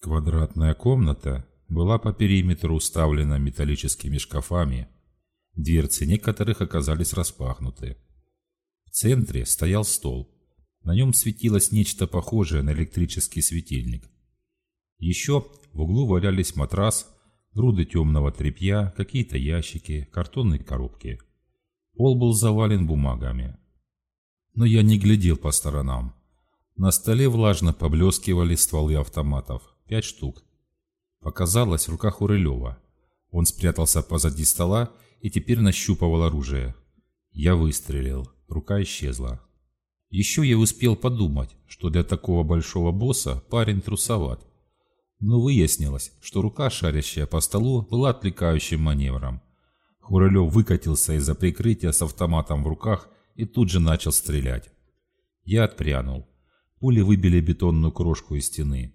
Квадратная комната была по периметру уставлена металлическими шкафами. Дверцы некоторых оказались распахнуты. В центре стоял стол. На нем светилось нечто похожее на электрический светильник. Еще в углу валялись матрас, груды темного тряпья, какие-то ящики, картонные коробки. Пол был завален бумагами. Но я не глядел по сторонам. На столе влажно поблескивали стволы автоматов. Пять штук. Показалось в руках Урылева. Он спрятался позади стола и теперь нащупывал оружие. Я выстрелил. Рука исчезла. Еще я успел подумать, что для такого большого босса парень трусоват. Но выяснилось, что рука, шарящая по столу, была отвлекающим маневром. Хурылев выкатился из-за прикрытия с автоматом в руках и тут же начал стрелять. Я отпрянул. Пули выбили бетонную крошку из стены.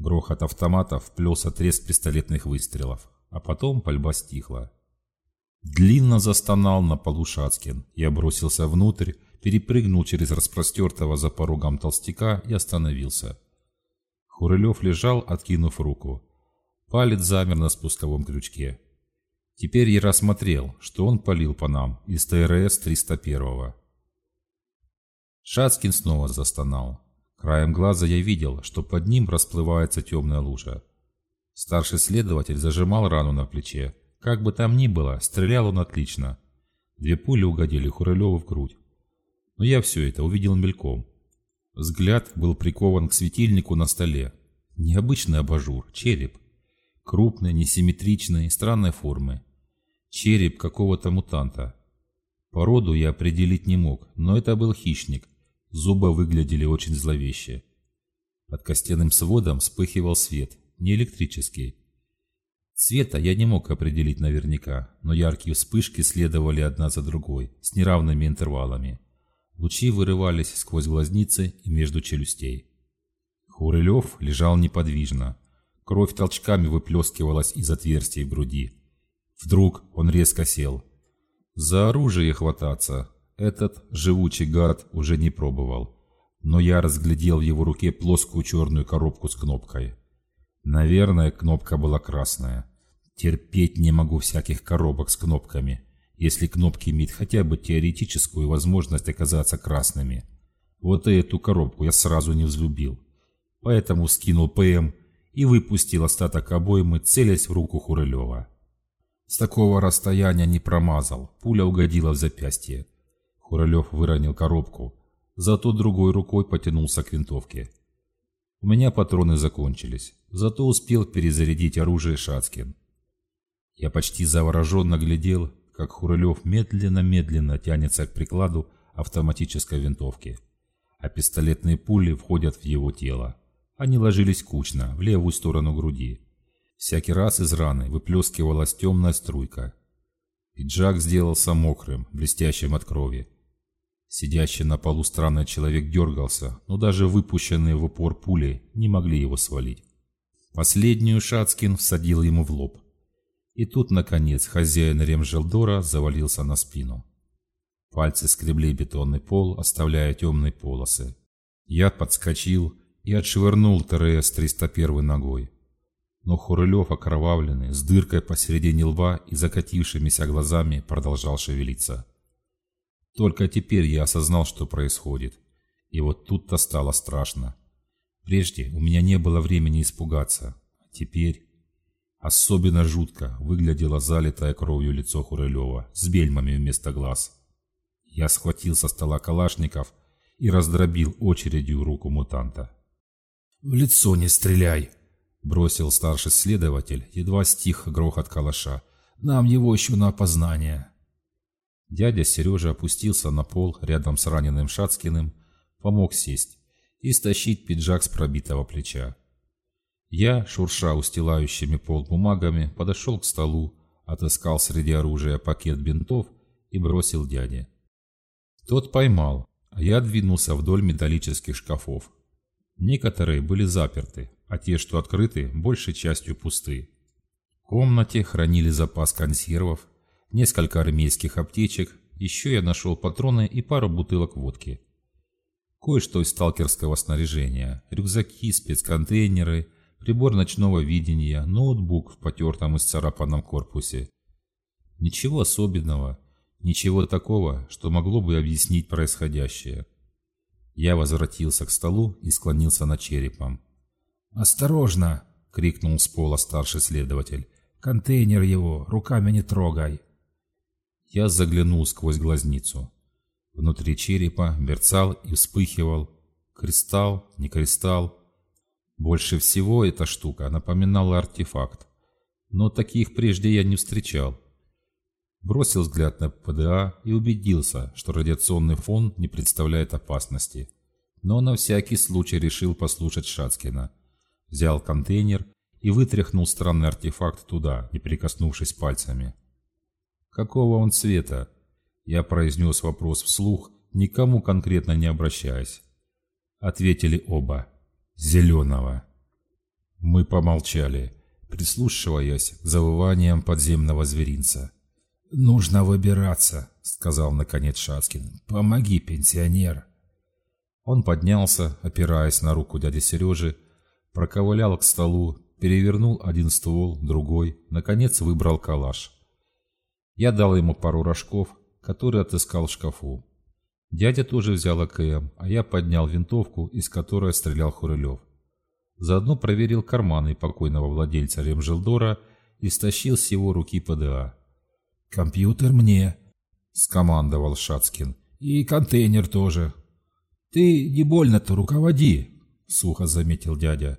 Грохот автомата вплелся треск пистолетных выстрелов, а потом пальба стихла. Длинно застонал на полу Шацкин. Я бросился внутрь, перепрыгнул через распростертого за порогом толстяка и остановился. Хурылев лежал, откинув руку. Палец замер на спусковом крючке. Теперь я рассмотрел, что он палил по нам из ТРС-301. Шацкин снова застонал. Краем глаза я видел, что под ним расплывается темная лужа. Старший следователь зажимал рану на плече. Как бы там ни было, стрелял он отлично. Две пули угодили Хурылеву в грудь. Но я все это увидел мельком. Взгляд был прикован к светильнику на столе. Необычный абажур, череп. Крупный, несимметричный, странной формы. Череп какого-то мутанта. Породу я определить не мог, но это был хищник. Зубы выглядели очень зловеще. Под костяным сводом вспыхивал свет, не электрический. Цвета я не мог определить наверняка, но яркие вспышки следовали одна за другой, с неравными интервалами. Лучи вырывались сквозь глазницы и между челюстей. Хурылев лежал неподвижно. Кровь толчками выплескивалась из отверстий в груди. Вдруг он резко сел. За оружие хвататься этот живучий гад уже не пробовал. Но я разглядел в его руке плоскую черную коробку с кнопкой. Наверное, кнопка была красная. Терпеть не могу всяких коробок с кнопками если кнопки имеют хотя бы теоретическую возможность оказаться красными. Вот и эту коробку я сразу не взлюбил. Поэтому скинул ПМ и выпустил остаток обоймы, целясь в руку Хурылева. С такого расстояния не промазал, пуля угодила в запястье. Хурылев выронил коробку, зато другой рукой потянулся к винтовке. У меня патроны закончились, зато успел перезарядить оружие Шацкин. Я почти завороженно глядел, как Хурылев медленно-медленно тянется к прикладу автоматической винтовки, а пистолетные пули входят в его тело. Они ложились кучно, в левую сторону груди. Всякий раз из раны выплескивалась темная струйка. Пиджак сделался мокрым, блестящим от крови. Сидящий на полу странный человек дергался, но даже выпущенные в упор пули не могли его свалить. Последнюю Шацкин всадил ему в лоб. И тут, наконец, хозяин ремжелдора завалился на спину. Пальцы скребли бетонный пол, оставляя темные полосы. Я подскочил и отшвырнул ТРС-301 ногой. Но Хурылев, окровавленный, с дыркой посередине лба и закатившимися глазами, продолжал шевелиться. Только теперь я осознал, что происходит. И вот тут-то стало страшно. Прежде у меня не было времени испугаться. А теперь... Особенно жутко выглядело залитое кровью лицо Хурылева с бельмами вместо глаз. Я схватил со стола калашников и раздробил очередью руку мутанта. «В лицо не стреляй!» – бросил старший следователь, едва стих грохот калаша. «Нам его еще на опознание!» Дядя Сережа опустился на пол рядом с раненым Шацкиным, помог сесть и стащить пиджак с пробитого плеча. Я, шурша устилающими пол бумагами, подошел к столу, отыскал среди оружия пакет бинтов и бросил дяде. Тот поймал, а я двинулся вдоль металлических шкафов. Некоторые были заперты, а те, что открыты, большей частью пусты. В комнате хранили запас консервов, несколько армейских аптечек, еще я нашел патроны и пару бутылок водки. Кое-что из сталкерского снаряжения, рюкзаки, спецконтейнеры – прибор ночного видения, ноутбук в потертом и сцарапанном корпусе. Ничего особенного, ничего такого, что могло бы объяснить происходящее. Я возвратился к столу и склонился над черепом. «Осторожно!» — крикнул с пола старший следователь. «Контейнер его, руками не трогай!» Я заглянул сквозь глазницу. Внутри черепа мерцал и вспыхивал. Кристалл, не кристалл. Больше всего эта штука напоминала артефакт. Но таких прежде я не встречал. Бросил взгляд на ПДА и убедился, что радиационный фон не представляет опасности. Но на всякий случай решил послушать Шацкина. Взял контейнер и вытряхнул странный артефакт туда, не прикоснувшись пальцами. «Какого он цвета?» Я произнес вопрос вслух, никому конкретно не обращаясь. Ответили оба. «Зеленого». Мы помолчали, прислушиваясь к завываниям подземного зверинца. «Нужно выбираться», — сказал наконец Шацкин. «Помоги, пенсионер». Он поднялся, опираясь на руку дяди Сережи, проковылял к столу, перевернул один ствол, другой, наконец выбрал калаш. Я дал ему пару рожков, которые отыскал в шкафу. Дядя тоже взял АКМ, а я поднял винтовку, из которой стрелял Хурылев. Заодно проверил карманы покойного владельца Ремжелдора и стащил с его руки ПДА. «Компьютер мне», — скомандовал Шацкин. «И контейнер тоже». «Ты не больно-то руководи», — сухо заметил дядя.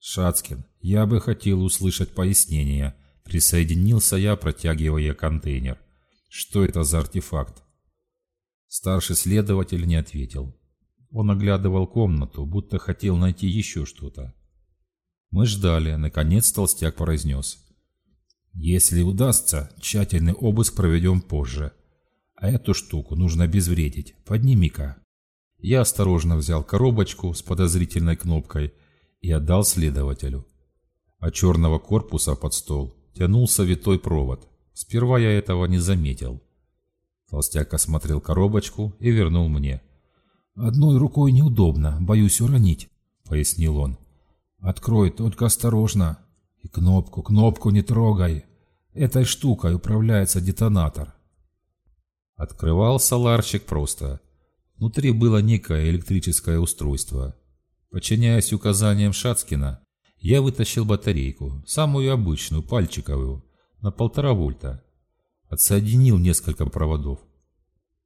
«Шацкин, я бы хотел услышать пояснение», — присоединился я, протягивая контейнер. «Что это за артефакт?» Старший следователь не ответил. Он оглядывал комнату, будто хотел найти еще что-то. Мы ждали, наконец толстяк произнес. Если удастся, тщательный обыск проведем позже. А эту штуку нужно обезвредить. Подними-ка. Я осторожно взял коробочку с подозрительной кнопкой и отдал следователю. От черного корпуса под стол тянулся витой провод. Сперва я этого не заметил. Толстяк осмотрел коробочку и вернул мне. «Одной рукой неудобно, боюсь уронить», — пояснил он. «Открой, только осторожно. И кнопку, кнопку не трогай. Этой штукой управляется детонатор. Открывал соларчик просто. Внутри было некое электрическое устройство. Подчиняясь указаниям Шацкина, я вытащил батарейку, самую обычную, пальчиковую, на полтора вольта. Отсоединил несколько проводов.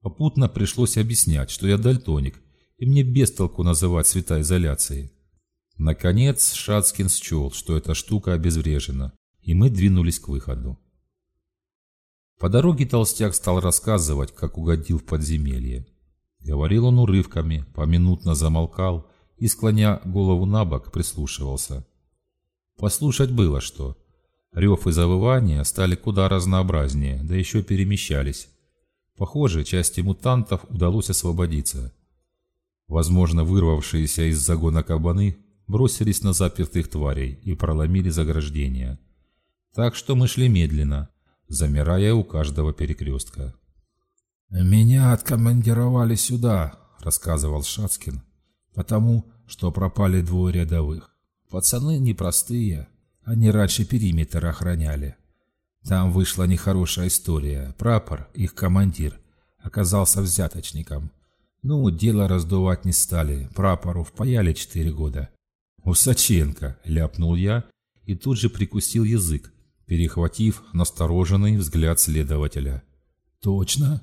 Попутно пришлось объяснять, что я дальтоник, и мне без толку называть цвета изоляции. Наконец Шацкин счел, что эта штука обезврежена, и мы двинулись к выходу. По дороге толстяк стал рассказывать, как угодил в подземелье. Говорил он урывками, поминутно замолкал и, склоня голову на бок, прислушивался. Послушать было что. Рев и завывания стали куда разнообразнее, да еще перемещались. Похоже, части мутантов удалось освободиться. Возможно, вырвавшиеся из загона кабаны бросились на запертых тварей и проломили заграждение. Так что мы шли медленно, замирая у каждого перекрестка. «Меня откомандировали сюда», — рассказывал Шацкин, «потому что пропали двое рядовых. Пацаны непростые, они раньше периметр охраняли. Там вышла нехорошая история. Прапор, их командир, оказался взяточником. Ну, дело раздувать не стали, прапору впаяли четыре года. «Усаченко!» — ляпнул я и тут же прикусил язык, перехватив настороженный взгляд следователя. «Точно?»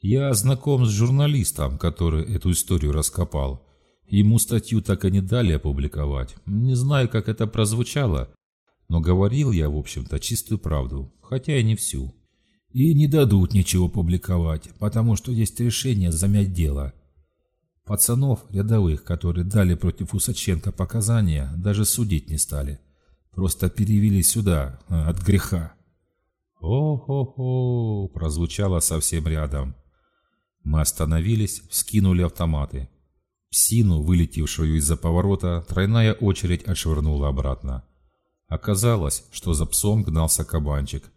«Я знаком с журналистом, который эту историю раскопал. Ему статью так и не дали опубликовать. Не знаю, как это прозвучало, но говорил я, в общем-то, чистую правду, хотя и не всю. И не дадут ничего публиковать, потому что есть решение замять дело». Пацанов рядовых, которые дали против Усаченко показания, даже судить не стали. Просто перевели сюда, от греха. «О-хо-хо!» – прозвучало совсем рядом. Мы остановились, вскинули автоматы. Псину, вылетевшую из-за поворота, тройная очередь отшвырнула обратно. Оказалось, что за псом гнался кабанчик.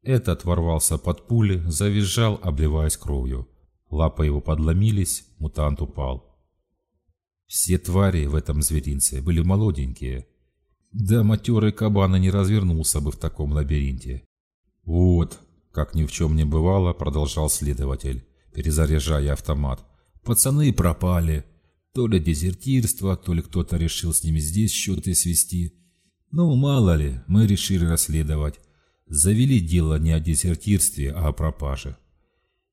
Этот ворвался под пули, завизжал, обливаясь кровью. Лапы его подломились, мутант упал. Все твари в этом зверинце были молоденькие, Да матерый кабан и не развернулся бы в таком лабиринте. Вот, как ни в чем не бывало, продолжал следователь, перезаряжая автомат. Пацаны пропали. То ли дезертирство, то ли кто-то решил с ними здесь счеты свести. Ну, мало ли, мы решили расследовать. Завели дело не о дезертирстве, а о пропаже.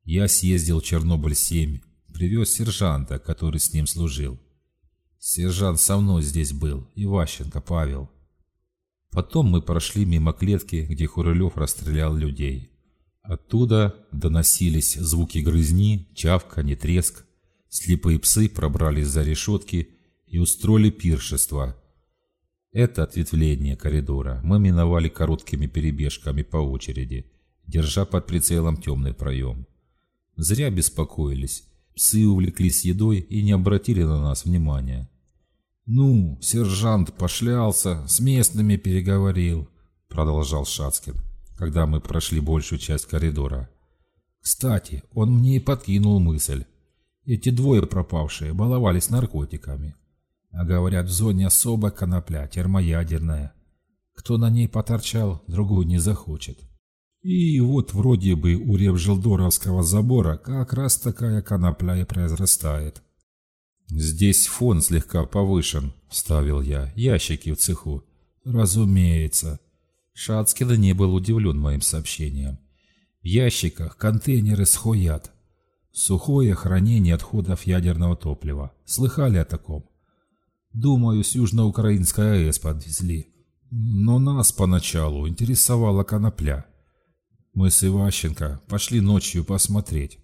Я съездил в Чернобыль-7, привез сержанта, который с ним служил. Сержант со мной здесь был, Иващенко Павел. Потом мы прошли мимо клетки, где Хурылев расстрелял людей. Оттуда доносились звуки грызни, чавканье, треск. Слепые псы пробрались за решетки и устроили пиршество. Это ответвление коридора мы миновали короткими перебежками по очереди, держа под прицелом темный проем. Зря беспокоились. Псы увлеклись едой и не обратили на нас внимания. «Ну, сержант пошлялся, с местными переговорил», — продолжал Шацкин, когда мы прошли большую часть коридора. «Кстати, он мне и подкинул мысль. Эти двое пропавшие баловались наркотиками. А говорят, в зоне особо конопля, термоядерная. Кто на ней поторчал, другую не захочет. И вот вроде бы у Ревжилдоровского забора как раз такая конопля и произрастает. «Здесь фон слегка повышен», — вставил я. «Ящики в цеху». «Разумеется». Шацкин не был удивлен моим сообщением. В ящиках контейнеры с хоят. Сухое хранение отходов ядерного топлива. Слыхали о таком? Думаю, с Южноукраинской АЭС подвезли. Но нас поначалу интересовала конопля. Мы с Иващенко пошли ночью посмотреть.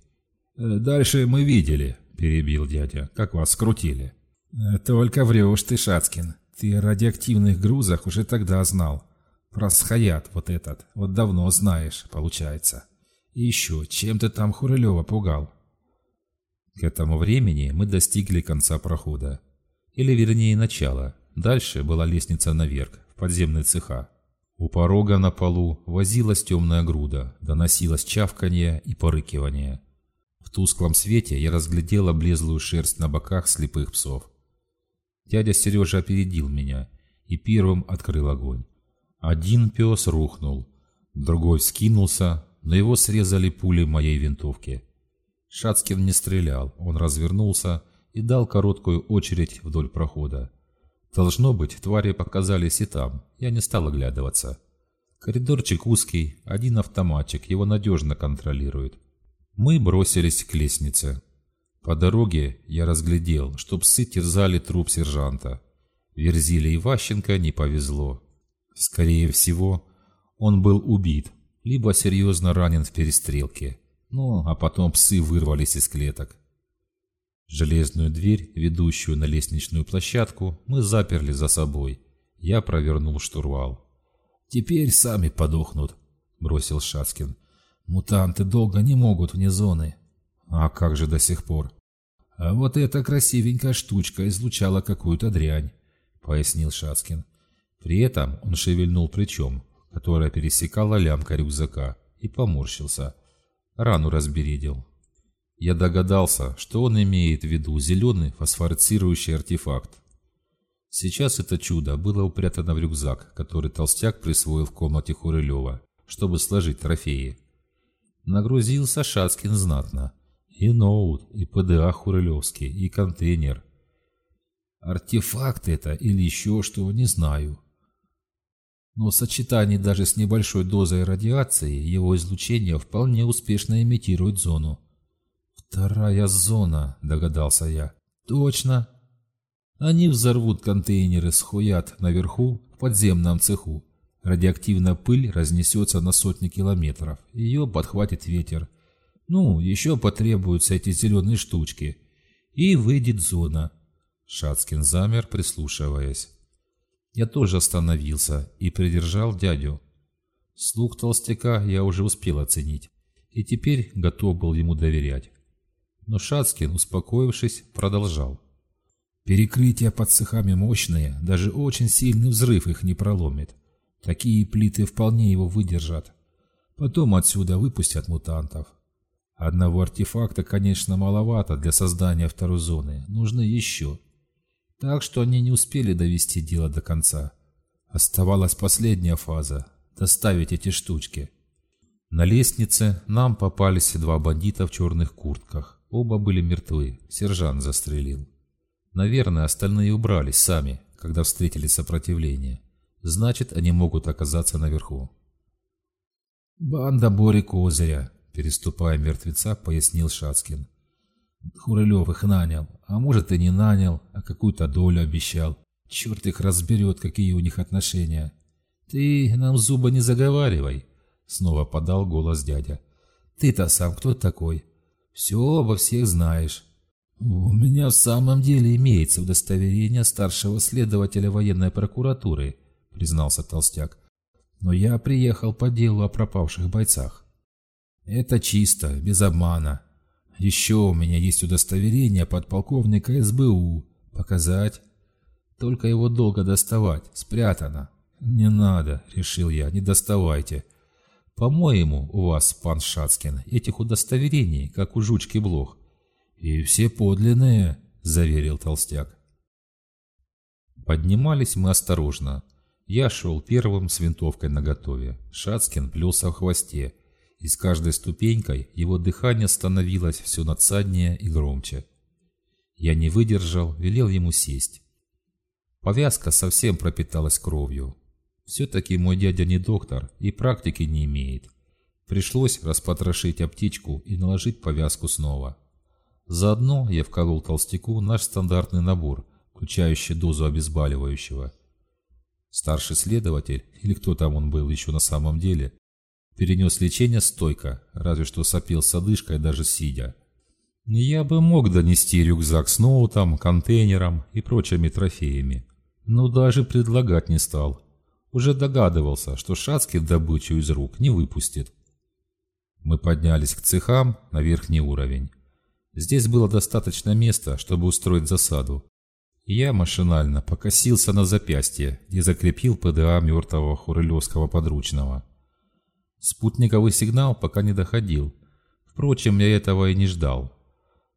Э, дальше мы видели, перебил дядя, как вас скрутили. Э, только врешь ты, Шацкин. Ты о радиоактивных грузах уже тогда знал. Про схаят вот этот, вот давно знаешь, получается. И еще, чем ты там Хурылева пугал? К этому времени мы достигли конца прохода. Или вернее начала. Дальше была лестница наверх, в подземные цеха. У порога на полу возилась темная груда, доносилось чавканье и порыкивание. В тусклом свете я разглядел облезлую шерсть на боках слепых псов. Дядя Сережа опередил меня и первым открыл огонь. Один пес рухнул, другой скинулся, но его срезали пули моей винтовки. Шацкин не стрелял, он развернулся и дал короткую очередь вдоль прохода. Должно быть, твари показались и там, я не стал оглядываться. Коридорчик узкий, один автоматчик его надежно контролирует. Мы бросились к лестнице. По дороге я разглядел, что псы терзали труп сержанта. Верзиле и Ващенко не повезло. Скорее всего, он был убит, либо серьезно ранен в перестрелке. Ну, а потом псы вырвались из клеток. Железную дверь, ведущую на лестничную площадку, мы заперли за собой. Я провернул штурвал. «Теперь сами подохнут», — бросил Шацкин. «Мутанты долго не могут вне зоны». «А как же до сих пор?» «А вот эта красивенькая штучка излучала какую-то дрянь», — пояснил Шацкин. При этом он шевельнул плечом, которое пересекала лямка рюкзака, и поморщился. Рану разбередил. Я догадался, что он имеет в виду зеленый фосфорицирующий артефакт. Сейчас это чудо было упрятано в рюкзак, который толстяк присвоил в комнате Хурылева, чтобы сложить трофеи. Нагрузился Шацкин знатно. И ноут, и ПДА Хурылевский, и контейнер. Артефакт это или еще что, не знаю. Но в сочетании даже с небольшой дозой радиации его излучение вполне успешно имитирует зону. «Вторая зона», — догадался я. «Точно. Они взорвут контейнеры с хуят наверху в подземном цеху. Радиоактивная пыль разнесется на сотни километров. Ее подхватит ветер. Ну, еще потребуются эти зеленые штучки. И выйдет зона». Шацкин замер, прислушиваясь. Я тоже остановился и придержал дядю. Слух толстяка я уже успел оценить, и теперь готов был ему доверять. Но Шацкин, успокоившись, продолжал. Перекрытия под цехами мощные, даже очень сильный взрыв их не проломит. Такие плиты вполне его выдержат. Потом отсюда выпустят мутантов. Одного артефакта, конечно, маловато для создания второй зоны. Нужны еще. Так что они не успели довести дело до конца. Оставалась последняя фаза – доставить эти штучки. На лестнице нам попались два бандита в черных куртках. Оба были мертвы, сержант застрелил. Наверное, остальные убрались сами, когда встретили сопротивление. Значит, они могут оказаться наверху. «Банда Бори Козыря», – переступая мертвеца, пояснил Шацкин. Хурылев их нанял, а может и не нанял, а какую-то долю обещал. Черт их разберет, какие у них отношения. Ты нам зуба не заговаривай, снова подал голос дядя. Ты-то сам кто такой? Все обо всех знаешь. У меня в самом деле имеется удостоверение старшего следователя военной прокуратуры, признался Толстяк. Но я приехал по делу о пропавших бойцах. Это чисто, без обмана. Еще у меня есть удостоверение подполковника СБУ. Показать? Только его долго доставать. Спрятано. Не надо, решил я, не доставайте. По-моему, у вас, пан Шацкин, этих удостоверений, как у жучки блох. И все подлинные, заверил толстяк. Поднимались мы осторожно. Я шел первым с винтовкой наготове. Шацкин плелся в хвосте и с каждой ступенькой его дыхание становилось все надсаднее и громче. Я не выдержал, велел ему сесть. Повязка совсем пропиталась кровью. Все-таки мой дядя не доктор и практики не имеет. Пришлось распотрошить аптечку и наложить повязку снова. Заодно я вколол толстяку наш стандартный набор, включающий дозу обезболивающего. Старший следователь, или кто там он был еще на самом деле, Перенес лечение стойко, разве что сопел с одышкой даже сидя. Я бы мог донести рюкзак с ноутом, контейнером и прочими трофеями, но даже предлагать не стал. Уже догадывался, что Шацкий добычу из рук не выпустит. Мы поднялись к цехам на верхний уровень. Здесь было достаточно места, чтобы устроить засаду. Я машинально покосился на запястье, где закрепил ПДА мертвого хурылевского подручного. Спутниковый сигнал пока не доходил. Впрочем, я этого и не ждал.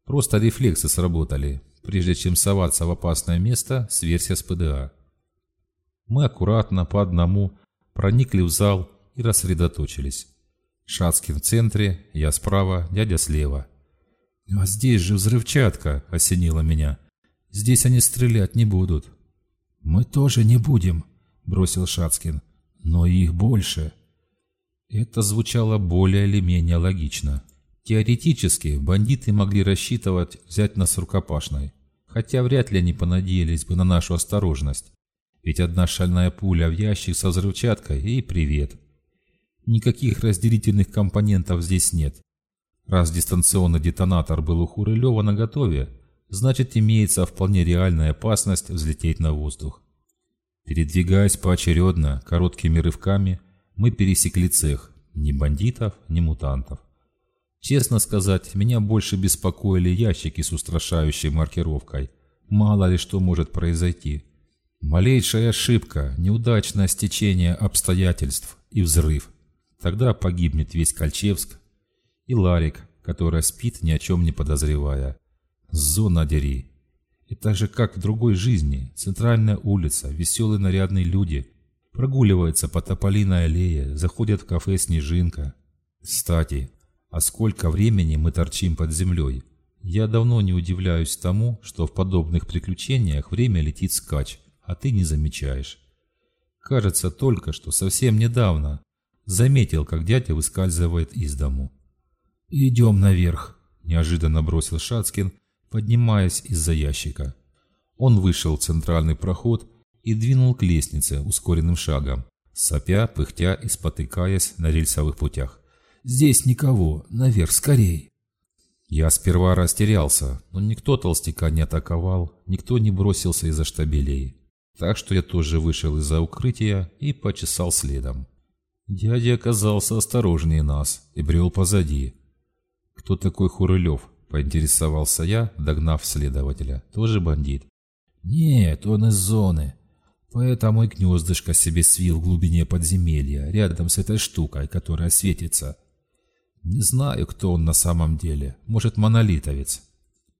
Просто рефлексы сработали, прежде чем соваться в опасное место, сверься с ПДА. Мы аккуратно по одному проникли в зал и рассредоточились. Шацкин в центре, я справа, дядя слева. «А здесь же взрывчатка!» – осенило меня. «Здесь они стрелять не будут». «Мы тоже не будем», – бросил Шацкин. «Но их больше». Это звучало более или менее логично. Теоретически бандиты могли рассчитывать взять нас рукопашной, хотя вряд ли они понадеялись бы на нашу осторожность. Ведь одна шальная пуля в ящик со взрывчаткой и привет. Никаких разделительных компонентов здесь нет. Раз дистанционный детонатор был у Хурылева наготове, значит имеется вполне реальная опасность взлететь на воздух. Передвигаясь поочередно, короткими рывками, мы пересекли цех. Ни бандитов, ни мутантов. Честно сказать, меня больше беспокоили ящики с устрашающей маркировкой. Мало ли что может произойти. Малейшая ошибка, неудачное стечение обстоятельств и взрыв. Тогда погибнет весь Кольчевск и Ларик, которая спит, ни о чем не подозревая. Зона дери. Это же как в другой жизни. Центральная улица, веселые нарядные люди, Прогуливаются по Тополиной аллее, заходят в кафе «Снежинка». Кстати, а сколько времени мы торчим под землей? Я давно не удивляюсь тому, что в подобных приключениях время летит скач, а ты не замечаешь. Кажется, только что, совсем недавно, заметил, как дядя выскальзывает из дому. «Идем наверх», – неожиданно бросил Шацкин, поднимаясь из-за ящика. Он вышел в центральный проход и двинул к лестнице ускоренным шагом, сопя, пыхтя и спотыкаясь на рельсовых путях. «Здесь никого, наверх, скорей!» Я сперва растерялся, но никто толстяка не атаковал, никто не бросился из-за штабелей. Так что я тоже вышел из-за укрытия и почесал следом. Дядя оказался осторожнее нас и брел позади. «Кто такой Хурылев?» – поинтересовался я, догнав следователя. «Тоже бандит?» «Нет, он из зоны. Поэтому и гнездышко себе свил в глубине подземелья, рядом с этой штукой, которая светится. Не знаю, кто он на самом деле. Может, монолитовец.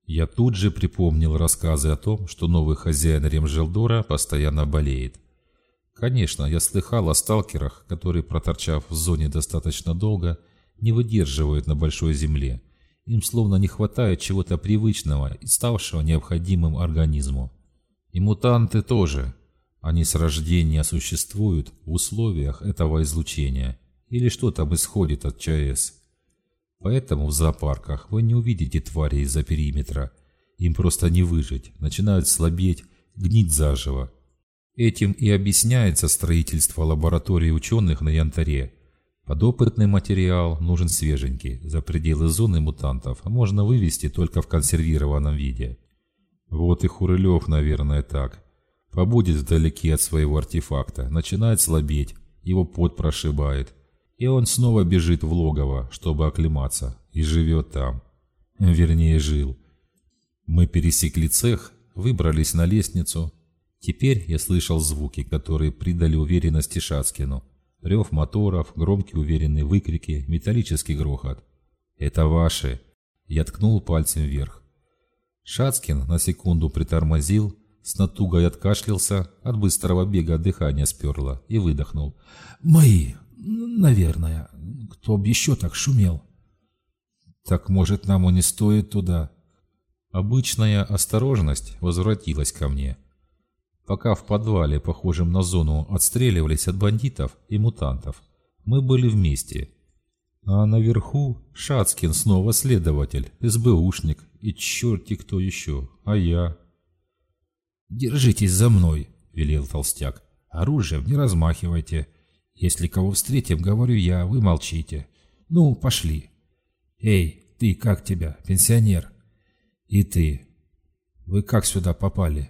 Я тут же припомнил рассказы о том, что новый хозяин Ремжелдора постоянно болеет. Конечно, я слыхал о сталкерах, которые, проторчав в зоне достаточно долго, не выдерживают на большой земле. Им словно не хватает чего-то привычного и ставшего необходимым организму. И мутанты тоже. Они с рождения существуют в условиях этого излучения. Или что там исходит от ЧАЭС. Поэтому в зоопарках вы не увидите твари из-за периметра. Им просто не выжить, начинают слабеть, гнить заживо. Этим и объясняется строительство лаборатории ученых на Янтаре. Подопытный материал нужен свеженький, за пределы зоны мутантов можно вывести только в консервированном виде. Вот и Хурылев, наверное, так. Побудет вдалеке от своего артефакта, начинает слабеть, его пот прошибает. И он снова бежит в логово, чтобы оклематься, и живет там. Вернее, жил. Мы пересекли цех, выбрались на лестницу. Теперь я слышал звуки, которые придали уверенности Шацкину. Рев моторов, громкие уверенные выкрики, металлический грохот. «Это ваши!» Я ткнул пальцем вверх. Шацкин на секунду притормозил, с натугой откашлялся, от быстрого бега дыхание сперло и выдохнул. «Мои, наверное. Кто б еще так шумел?» «Так, может, нам и не стоит туда?» Обычная осторожность возвратилась ко мне. Пока в подвале, похожем на зону, отстреливались от бандитов и мутантов, мы были вместе. А наверху Шацкин снова следователь, СБУшник и черти кто еще, а я... «Держитесь за мной», — велел толстяк. «Оружием не размахивайте. Если кого встретим, говорю я, вы молчите. Ну, пошли. Эй, ты как тебя, пенсионер?» «И ты. Вы как сюда попали?»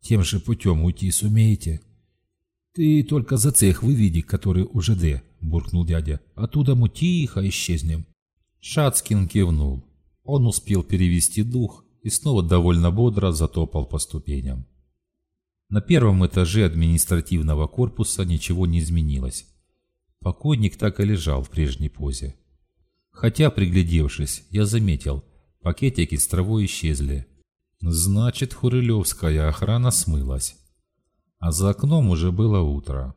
Тем же путем уйти сумеете? Ты только за цех выведи, который у ЖД, буркнул дядя. Оттуда мы тихо исчезнем. Шацкин кивнул. Он успел перевести дух и снова довольно бодро затопал по ступеням. На первом этаже административного корпуса ничего не изменилось. Покойник так и лежал в прежней позе. Хотя, приглядевшись, я заметил, пакетики с травой исчезли, Значит, Хурылевская охрана смылась. А за окном уже было утро.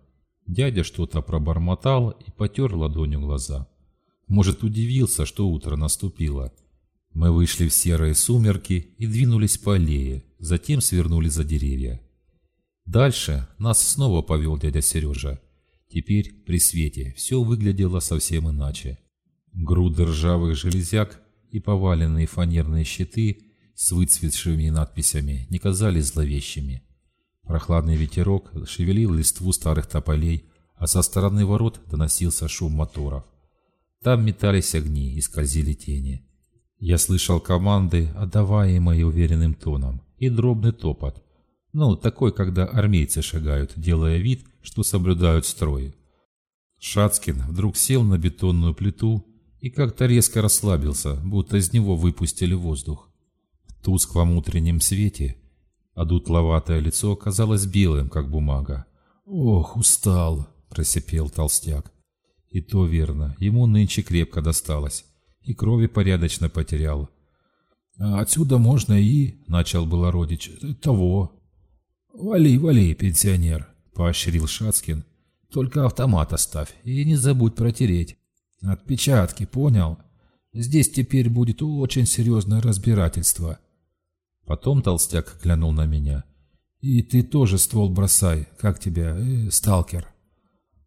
Дядя что-то пробормотал и потер ладонью глаза. Может, удивился, что утро наступило. Мы вышли в серые сумерки и двинулись по аллее, затем свернули за деревья. Дальше нас снова повел дядя Сережа. Теперь при свете все выглядело совсем иначе. Груды ржавых железяк и поваленные фанерные щиты с выцветшими надписями не казались зловещими. Прохладный ветерок шевелил листву старых тополей, а со стороны ворот доносился шум моторов. Там метались огни и скользили тени. Я слышал команды, отдаваемые уверенным тоном, и дробный топот. Ну, такой, когда армейцы шагают, делая вид, что соблюдают строй. Шацкин вдруг сел на бетонную плиту и как-то резко расслабился, будто из него выпустили воздух тусклом утреннем свете, а дутловатое лицо казалось белым, как бумага. «Ох, устал!» – просипел толстяк. И то верно, ему нынче крепко досталось, и крови порядочно потерял. «А отсюда можно и...» – начал было родич. «Того». «Вали, вали, пенсионер», – поощрил Шацкин. «Только автомат оставь и не забудь протереть. Отпечатки, понял? Здесь теперь будет очень серьезное разбирательство». Потом толстяк глянул на меня. «И ты тоже ствол бросай. Как тебя, э, сталкер?»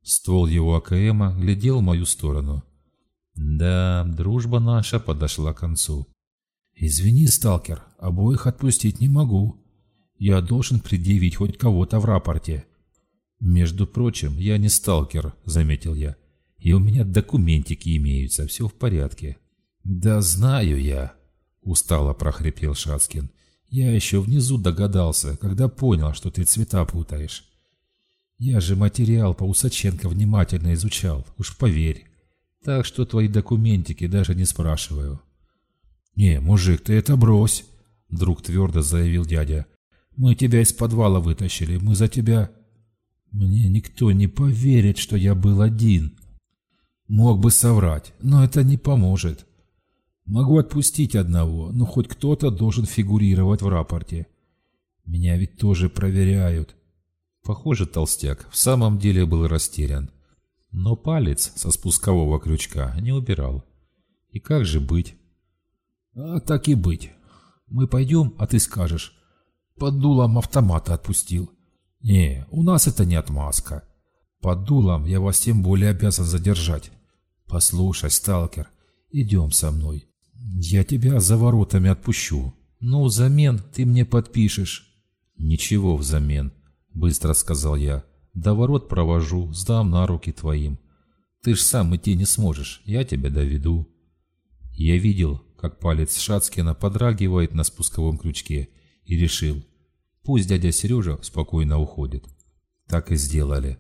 Ствол его АКМа глядел в мою сторону. Да, дружба наша подошла к концу. «Извини, сталкер, обоих отпустить не могу. Я должен предъявить хоть кого-то в рапорте». «Между прочим, я не сталкер», — заметил я. «И у меня документики имеются, все в порядке». «Да знаю я», — устало прохрипел Шацкин. Я еще внизу догадался, когда понял, что ты цвета путаешь. Я же материал по Усаченко внимательно изучал, уж поверь. Так что твои документики даже не спрашиваю. «Не, мужик, ты это брось!» — вдруг твердо заявил дядя. «Мы тебя из подвала вытащили, мы за тебя...» «Мне никто не поверит, что я был один. Мог бы соврать, но это не поможет. Могу отпустить одного, но хоть кто-то должен фигурировать в рапорте. Меня ведь тоже проверяют. Похоже, толстяк в самом деле был растерян. Но палец со спускового крючка не убирал. И как же быть? А так и быть. Мы пойдем, а ты скажешь. Под дулом автомата отпустил. Не, у нас это не отмазка. Под дулом я вас тем более обязан задержать. Послушай, сталкер, идем со мной. Я тебя за воротами отпущу. Ну, взамен ты мне подпишешь. Ничего взамен, быстро сказал я. До ворот провожу, сдам на руки твоим. Ты ж сам идти не сможешь, я тебя доведу. Я видел, как палец Шацкина подрагивает на спусковом крючке, и решил, пусть дядя Сережа спокойно уходит. Так и сделали.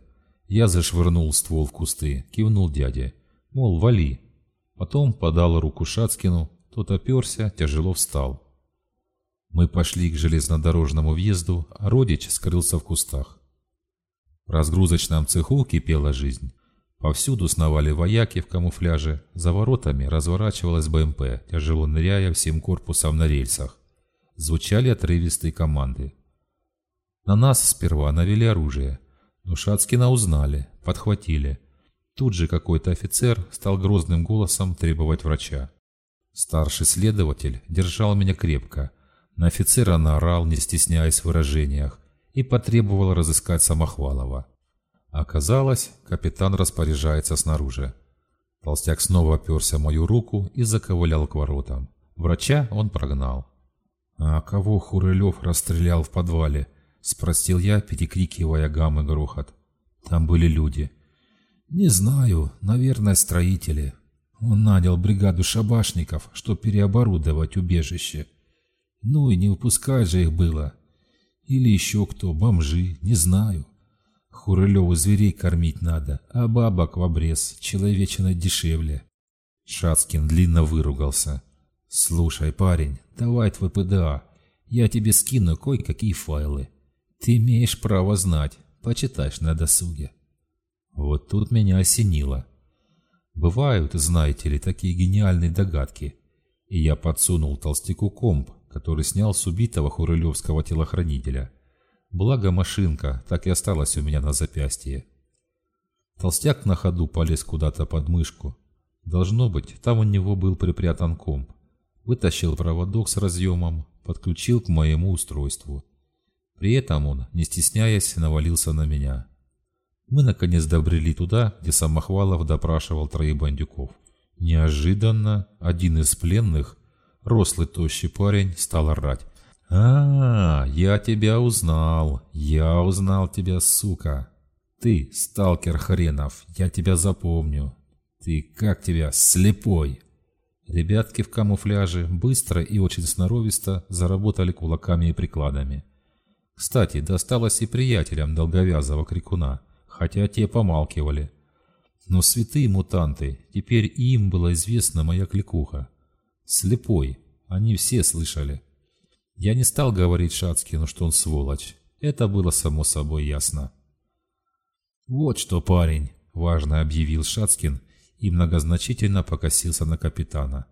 Я зашвырнул ствол в кусты, кивнул дяде, мол, вали. Потом подал руку Шацкину, тот оперся, тяжело встал. Мы пошли к железнодорожному въезду, а родич скрылся в кустах. В разгрузочном цеху кипела жизнь. Повсюду сновали вояки в камуфляже, за воротами разворачивалась БМП, тяжело ныряя всем корпусом на рельсах. Звучали отрывистые команды. На нас сперва навели оружие, но Шацкина узнали, подхватили. Тут же какой-то офицер стал грозным голосом требовать врача. Старший следователь держал меня крепко, на офицера наорал, не стесняясь в выражениях, и потребовал разыскать Самохвалова. Оказалось, капитан распоряжается снаружи. Толстяк снова оперся мою руку и заковылял к воротам. Врача он прогнал. «А кого Хурылев расстрелял в подвале?» — спросил я, перекрикивая гам и грохот. «Там были люди». «Не знаю, наверное, строители. Он нанял бригаду шабашников, чтобы переоборудовать убежище. Ну и не выпускать же их было. Или еще кто, бомжи, не знаю. Хурылеву зверей кормить надо, а бабок в обрез, человечина дешевле. Шацкин длинно выругался. «Слушай, парень, давай твой ПДА. Я тебе скину кое-какие файлы. Ты имеешь право знать, почитаешь на досуге». Вот тут меня осенило. Бывают, знаете ли, такие гениальные догадки. И я подсунул толстяку комп, который снял с убитого хурылевского телохранителя. Благо машинка так и осталась у меня на запястье. Толстяк на ходу полез куда-то под мышку. Должно быть, там у него был припрятан комп. Вытащил проводок с разъемом, подключил к моему устройству. При этом он, не стесняясь, навалился на меня. Мы наконец добрели туда, где Самохвалов допрашивал троих бандюков. Неожиданно один из пленных Рослый тощий парень стал орать. «А, я тебя узнал! Я узнал тебя, сука! Ты, сталкер хренов, я тебя запомню! Ты, как тебя, слепой!» Ребятки в камуфляже быстро и очень сноровисто заработали кулаками и прикладами. Кстати, досталось и приятелям долговязого крикуна, хотя те помалкивали. Но святые мутанты, теперь им была известна моя кликуха. Слепой. Они все слышали. Я не стал говорить Шацкину, что он сволочь. Это было само собой ясно. «Вот что, парень», — важно объявил Шацкин и многозначительно покосился на капитана.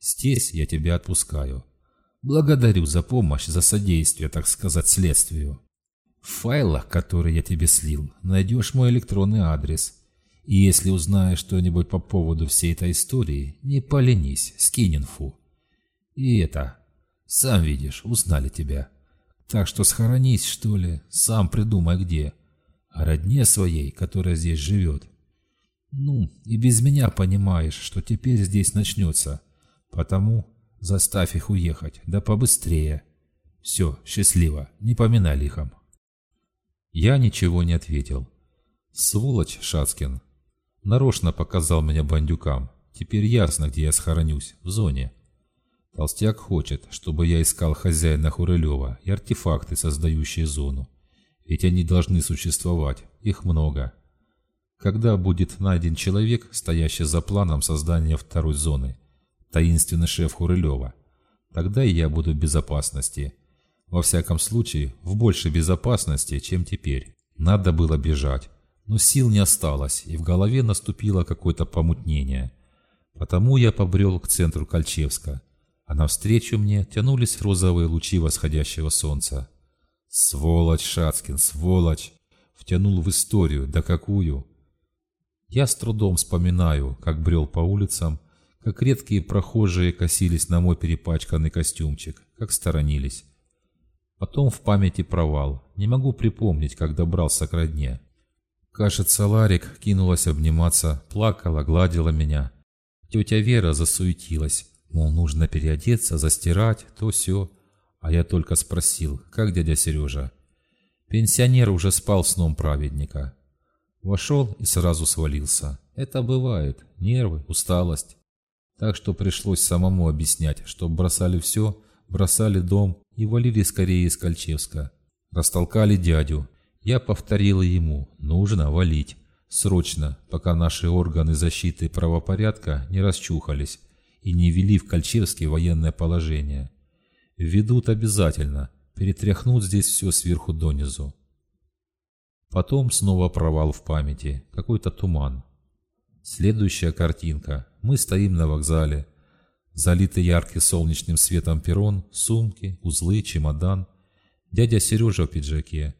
«Здесь я тебя отпускаю. Благодарю за помощь, за содействие, так сказать, следствию. В файлах, которые я тебе слил, найдешь мой электронный адрес. И если узнаешь что-нибудь по поводу всей этой истории, не поленись, скинь инфу. И это, сам видишь, узнали тебя. Так что схоронись, что ли, сам придумай где. О родне своей, которая здесь живет. Ну, и без меня понимаешь, что теперь здесь начнется. Потому заставь их уехать, да побыстрее. Все, счастливо, не поминай лихом. Я ничего не ответил. Сволочь Шацкин. Нарочно показал меня бандюкам. Теперь ясно, где я схоронюсь, в зоне. Толстяк хочет, чтобы я искал хозяина Хурылева и артефакты, создающие зону. Ведь они должны существовать, их много. Когда будет найден человек, стоящий за планом создания второй зоны, таинственный шеф Хурылева, тогда и я буду в безопасности. Во всяком случае, в большей безопасности, чем теперь. Надо было бежать, но сил не осталось, и в голове наступило какое-то помутнение. Потому я побрел к центру Кольчевска, а навстречу мне тянулись розовые лучи восходящего солнца. «Сволочь, Шацкин, сволочь! Втянул в историю, да какую. Я с трудом вспоминаю, как брел по улицам, как редкие прохожие косились на мой перепачканный костюмчик, как сторонились. Потом в памяти провал. Не могу припомнить, как добрался к родне. Кажется, Ларик кинулась обниматься, плакала, гладила меня. Тетя Вера засуетилась, мол, нужно переодеться, застирать, то все. А я только спросил, как дядя Сережа? Пенсионер уже спал сном праведника. Вошел и сразу свалился. Это бывает. Нервы, усталость. Так что пришлось самому объяснять, что бросали все, бросали дом и валили скорее из Кольчевска. Растолкали дядю. Я повторил ему, нужно валить. Срочно, пока наши органы защиты правопорядка не расчухались и не ввели в Кольчевске военное положение. Введут обязательно, перетряхнут здесь все сверху донизу. Потом снова провал в памяти, какой-то туман. Следующая картинка. Мы стоим на вокзале. Залитый ярким солнечным светом перрон, сумки, узлы, чемодан. Дядя Сережа в пиджаке.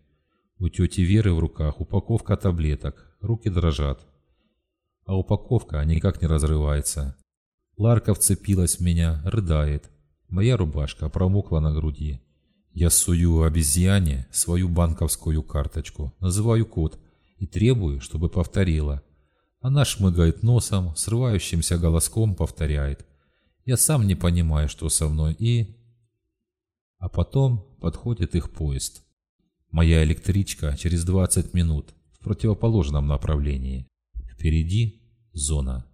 У тети Веры в руках упаковка таблеток. Руки дрожат. А упаковка никак не разрывается. Ларка вцепилась в меня, рыдает. Моя рубашка промокла на груди. Я сую обезьяне свою банковскую карточку, называю код и требую, чтобы повторила. Она шмыгает носом, срывающимся голоском повторяет. Я сам не понимаю, что со мной, и... А потом подходит их поезд. Моя электричка через 20 минут в противоположном направлении. Впереди зона.